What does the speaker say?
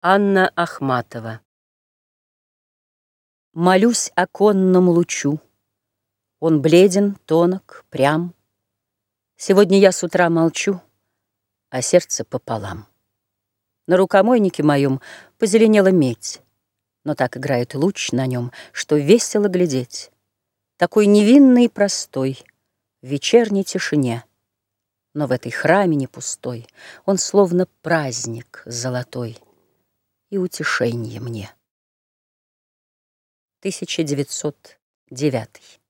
Анна Ахматова Молюсь оконному лучу. Он бледен, тонок, прям. Сегодня я с утра молчу, А сердце пополам. На рукомойнике моем Позеленела медь, Но так играет луч на нем, Что весело глядеть. Такой невинный и простой В вечерней тишине. Но в этой храме не пустой Он словно праздник золотой — и утешение мне. 1909